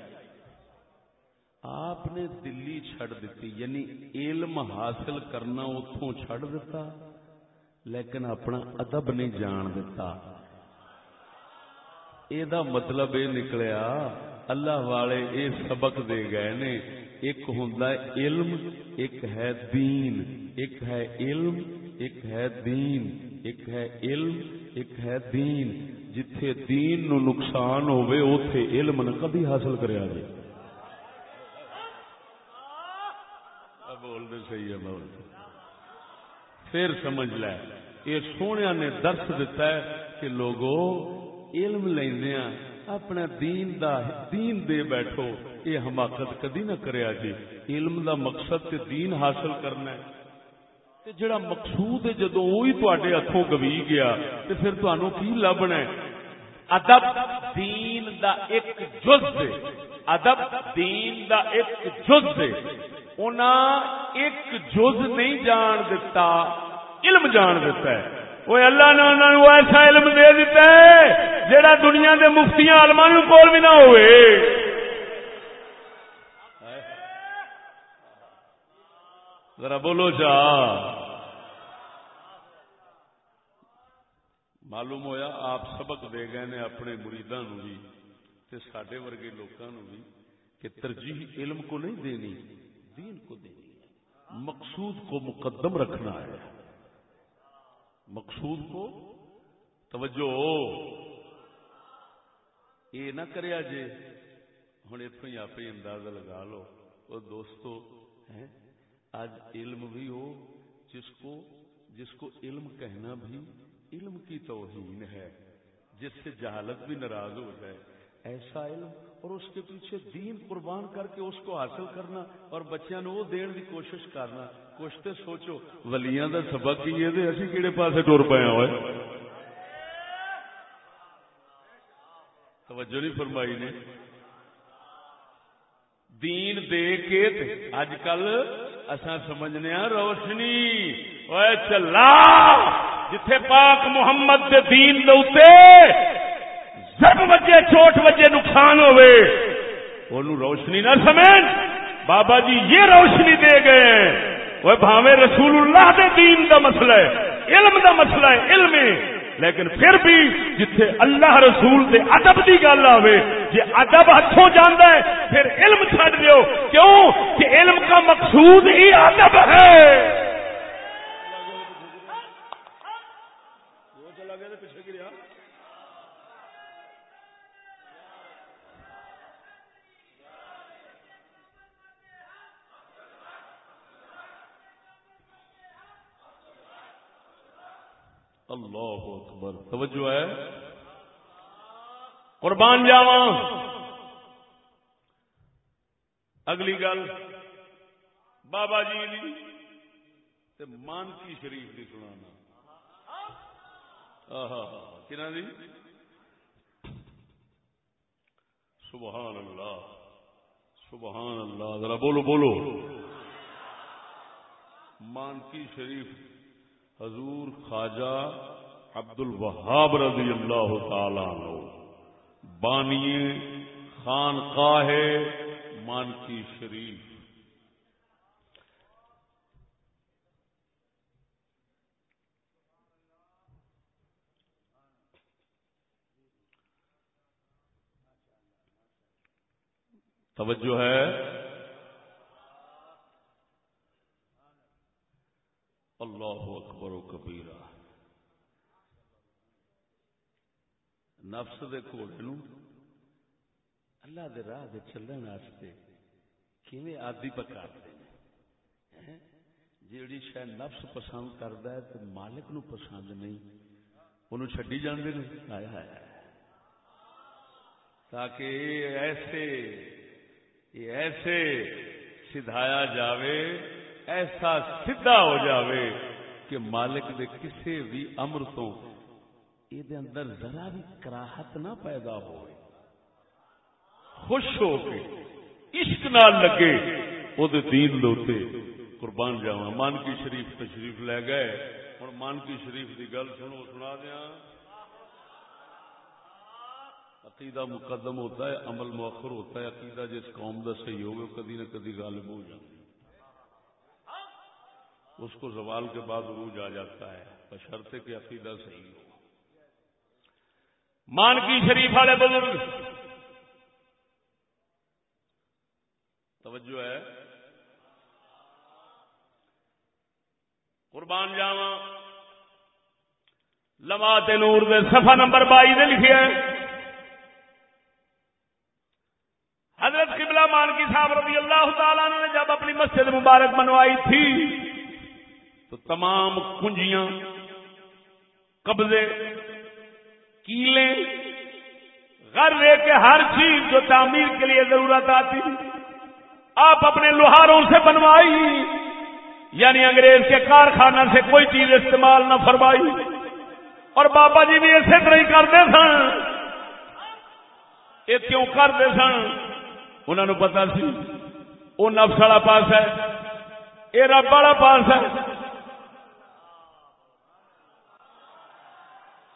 آپ نے دلی چھڑ دیتی یعنی علم حاصل کرنا اتوں چھڑ دیتا لیکن اپنا ادب نہیں جان دیتا یہ مطلب یہ نکلیا، اللہ والے یہ سبق دے گئے نے۔ ایک ہوں علم، ایک ہے دین، ایک ہے علم، ایک ہے دین، ایک ہے علم، ایک ہے دین۔ جتھے دین نو نقصان ہوئے اوتھے علم نہ کبھی حاصل کریا جائے۔ بول دے صحیح ہے، بول پھر سمجھ لے، یہ سونے نے درس دیتا ہے کہ لوگو، علم لیندیا ہاں، اپنا دین دا دین دے بیٹھو۔ یہ حماقت کدی نہ کریا جی علم دا مقصد تے دین حاصل کرنا ہے۔ تے جڑا مقصود ہے جدو وہی تے ہاتھوں گوی گیا، تے پھر تمہوں کی لبنا ہے؟ ادب دین دا ایک جز دے ادب دین دا ایک جز دے انہاں ایک جز نہیں جان دیتا، علم جان دیتا ہے۔ وہ اللہ نے انہوں نے ایسا علم دے دیتا ہے جڑا دنیا دے مفتیاں علما کول بھی نہ ہوئے ذرا بولو جا معلوم ہویا آپ سبق دے گئے نے اپنے مریداں نو بھی تے ساڈے ورگے لوکاں نو بھی کہ ترجیح علم کو نہیں دینی دین کو دینی ہے مقصود کو مقدم رکھنا ہے مقصود کو توجہ یہ نہ کریا جے۔ ہوں اتوں ہی آپ اندازہ لگا لو۔ اور دوستو آج علم بھی ہو، جس کو جس کو علم کہنا بھی، علم کی توہین ہے، جس سے جہالت بھی ناراض ہو جائے۔ ایسا علم اور اس کے پیچھے دین قربان کر کے اس کو حاصل کرنا اور بچیاں وہ دین کی کوشش کرنا۔ کچھ تو سوچو، ولیاں دا سبق کی ہے اسی کہڑے پاسے ٹور پے ہوئے ہاں توجہ نہیں فرمائی نے۔ دین دے کے تے اج کل اصا سمجھنے ہاں روشنی۔ چلا، جتھے پاک محمد دے دین دے اوتے ضرب وجے چوٹ وجے نقصان ہوئے انہوں روشنی نہ سمجھ۔ بابا جی یہ روشنی دے گئے۔ ہیں وہ بھاوے رسول اللہ دے دین دا مسئلہ ہے، علم دا مسئلہ ہے، علم لیکن پھر بھی جتھے اللہ رسول دے ادب دی گل آئے جی ادب ہاتھوں جانا ہے، پھر علم چھڈ دیو۔ کیوں؟ کہ علم کا مقصود ہی ادب ہے اللہ اکبر توجہ ہے قربان جاوا اگلی گل، بابا جی تے مانکی شریف کی سنانا۔ کنا دی جی؟ سبحان اللہ سبحان اللہ، ذرا بولو بولو۔ مانکی شریف حضور خواجہ عبد الوہاب رضی اللہ تعالی عنہ۔ بانی خانقاہ مانکی شریف۔ توجہ ہے۔ اللہ اکبر و کبیرہ۔ نفس دے گھوڑے نو اللہ دے راہ دے چلن واسطے کیویں آدی پکارتے ہیں؟ جیڑی شاید نفس پسند کرتا ہے تو مالک نو پسند نہیں انہوں چڈی جاندے نے؟ آیا ہے تاکہ ایسے، یہ ایسے سدھایا جاوے، ایسا سیدھا ہو جاوے کہ مالک دے کسے بھی امر تو یہ اندر ذرا بھی کراہت نہ پیدا ہو خوش ہو کے، عشق نال لگے وہ دین دوتے قربان جاوا مان کی شریف تشریف لے گئے۔ ہوں مان کی شریف دی گل سنو، سنا دیا عقیدہ مقدم ہوتا ہے، عمل مؤخر ہوتا ہے۔ عقیدہ جس قوم کا صحیح ہوگا کدی نہ کدی غالب ہو جائے اس کو زوال کے بعد عروج آ جاتا ہے۔ بشرطے کے عقیدہ صحیح ہو۔ مان کی شریف والے بزرگ۔ توجہ ہے۔ قربان جاوا لمات نور دے صفحہ نمبر بائی نے لکھے حضرت قبلہ مان کی صاحب رضی اللہ تعالیٰ نے جب اپنی مسجد مبارک منوائی تھی، تو تمام کنجیاں، قبضے کیلے گھر لے کے ہر چیز جو تعمیر کے لیے ضرورت آتی، آپ اپنے لوہاروں سے بنوائی یعنی انگریز کے کارخانہ سے کوئی چیز استعمال نہ فرمائی۔ اور بابا جی بھی اسی طرح ہی کرتے سن۔ یہ کیوں کرتے سن؟ انہوں نے پتا سی، وہ نفس والا پاس ہے، یہ رب والا پاس ہے۔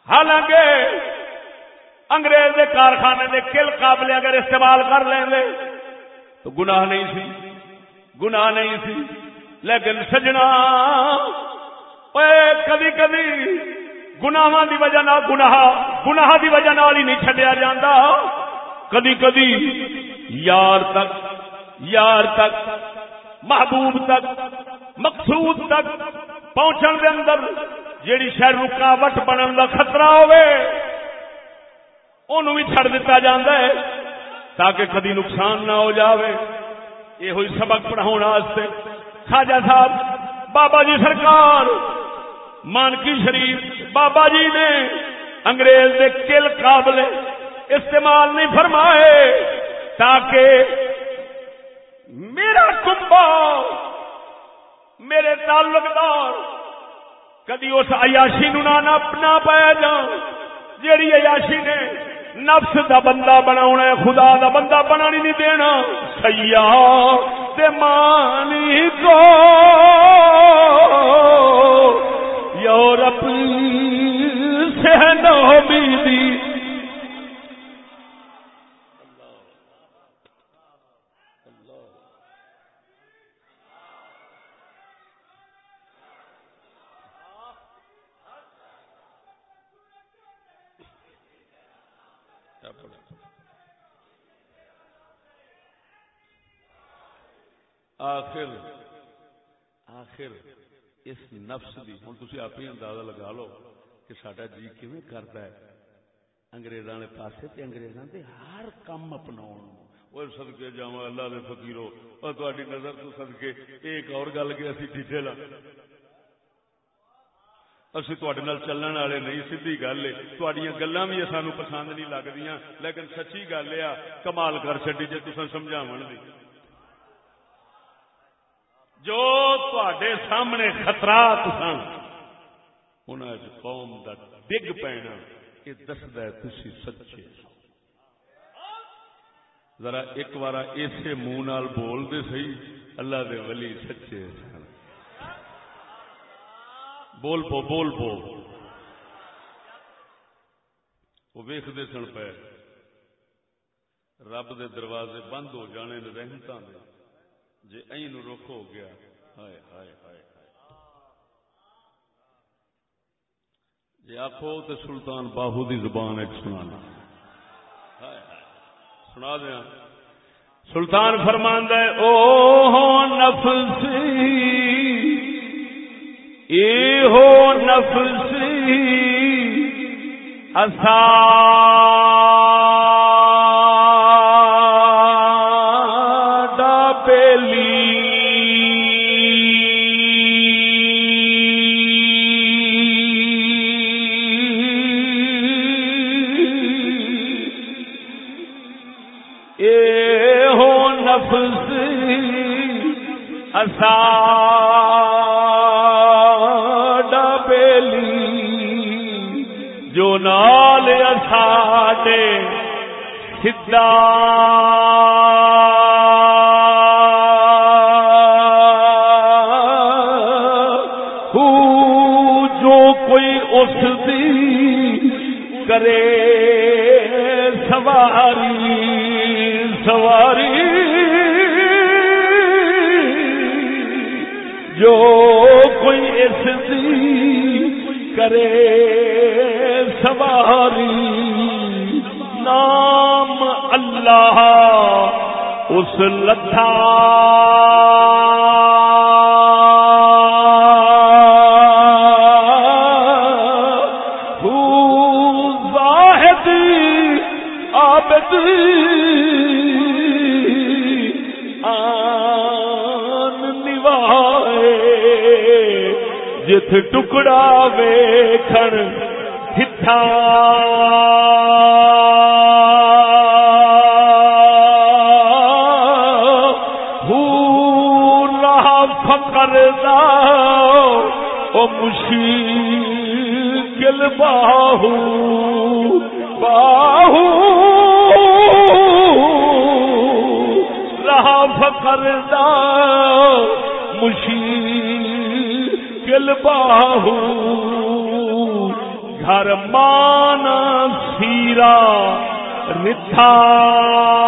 حالانکہ انگریز کے کارخانے کے کل قابل اگر استعمال کر لیں گے، تو گناہ نہیں سی، گناہ نہیں سی۔ لیکن سجنا کبھی کبھی گناہ دی وجہ نہ گناہ گناہ دی وجہ نال ہی نہیں چڈیا جاتا کدی کدی یار تک یار تک، محبوب تک، مقصود تک پہنچن دے اندر جیڑی شہر رکاوٹ بنن کا خطرہ ہوئے انہوں بھی چھڑ دیتا جاندہ ہے تاکہ کدی نقصان نہ ہو جاوے۔ یہ ہوئی سبق پڑھاؤ واسطے۔ خواجہ صاحب، بابا جی سرکار، مانکی شریف، بابا جی نے انگریز کے کل قابل استعمال نہیں فرمائے تاکہ میرا کمبا میرے تعلق دار کدی اس عیاشی نو نہ پایا جا جیڑی عیاشی نے نفس دا بندہ بنا خدا دا بندہ بنا نہیں دینا۔ سیا مانی کو یورپ سے نو آخر آخر، اس نفس دی، ہوں تھی آپ ہی اندازہ لگا لو کہ سڈا جی کیون کرتا ہے۔ انگریزاں نے پاسے تے انگریزاں دے ہر کام اپنا وہ سدکے جا اللہ دے فقیرو، اور تاری نظر تو سدکے ایک اور گل کہ اسی ٹھیٹے لا اسی تھوڑے نال چلن والے نہیں، سیدھی گل ہے۔ تھوڑیاں گلاں بھی سانو پسند نہیں لگدیاں، لیکن سچی گل ہے کمال کر چڈی جے تساں سمجھاون دی۔ جو تے سامنے خطرات سن ان قوم کا ڈگ پینا یہ دسد تھی سچے۔ ذرا ایک بار اسے منہ بول دے سی، اللہ دے ولی سچے سن۔ بول پو بول پو۔ وہ ویختے سن پے، رب دے دروازے بند ہو جانے رحمتوں دے۔ جی این رخ ہو گیا۔ ہائے ہائے ہائے ہائے۔ جی آخو تو سلطان باہو دی زبان ایک سنا سنا دیا۔ سلطان فرمان ہے، او ہو نفسی، اے ہو نفسی اصا جو نال ساڈے سدھا جو کوئی اس دی کرے سواری سواری جو کوئی اس دی کرے سواری نام اللہ اس لتھا ٹکڑا ویکھن ہتھا فکر او مشکل باہو باہو رہا فکر مشکل باہو۔ گھر مان سیرا رتھا۔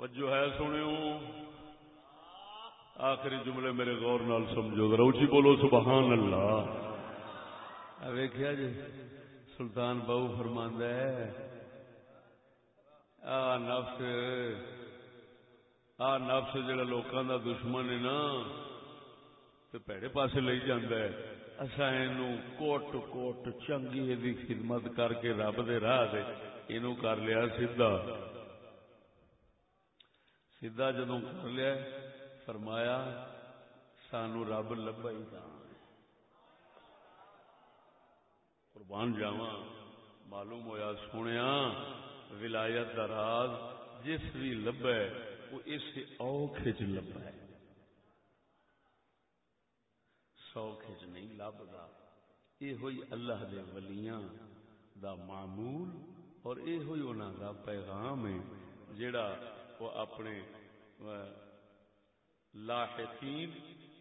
وجو ہے سنؤ آخری جملے میرے گورجو روچی کو سلطان بہو فرما نفس جگہ لوگوں کا دشمن ہے نا تو پیڑے پاسے لے اصا کوٹ کوٹ چنگی دی خدمت کر کے رب دے راہ دے یہ کر لیا سیدا سیدا جدو کر لیا، فرمایا، سانو رب لبا ہی قربان جاوا معلوم ہویا سونے ولایت دا راز جس بھی لبا ہے وہ اس اوکھ چ لبا ہے سوکھ چ نہیں لبدا یہ ہوئی اللہ دے ولیاں دا معمول اور یہ ہوئی انہاں دا پیغام ہے جڑا وہ اپنے لاحقین،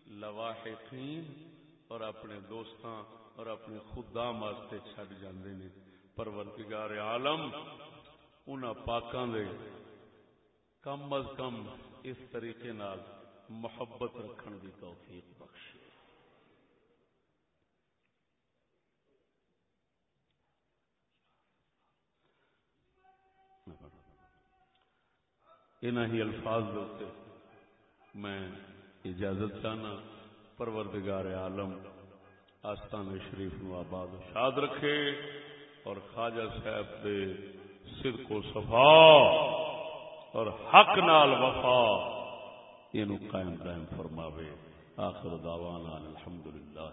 لواحقین اور اپنے دوستاں اور اپنے خدام واسطے چھڈ جاندے نے۔ پروردگار عالم، انہاں پاکاں دے کم از کم اس طریقے نال محبت رکھن دی توفیق بخشے ہی الفاظ دوتے میں اجازت چاہنا، پروردگار عالم، آستان شریف نو آباد شاد رکھے اور خواجہ صاحب دے صدق و صفا اور حق نال وفا یہ قائم قائم فرماوے۔ آخر دعوانا الحمدللہ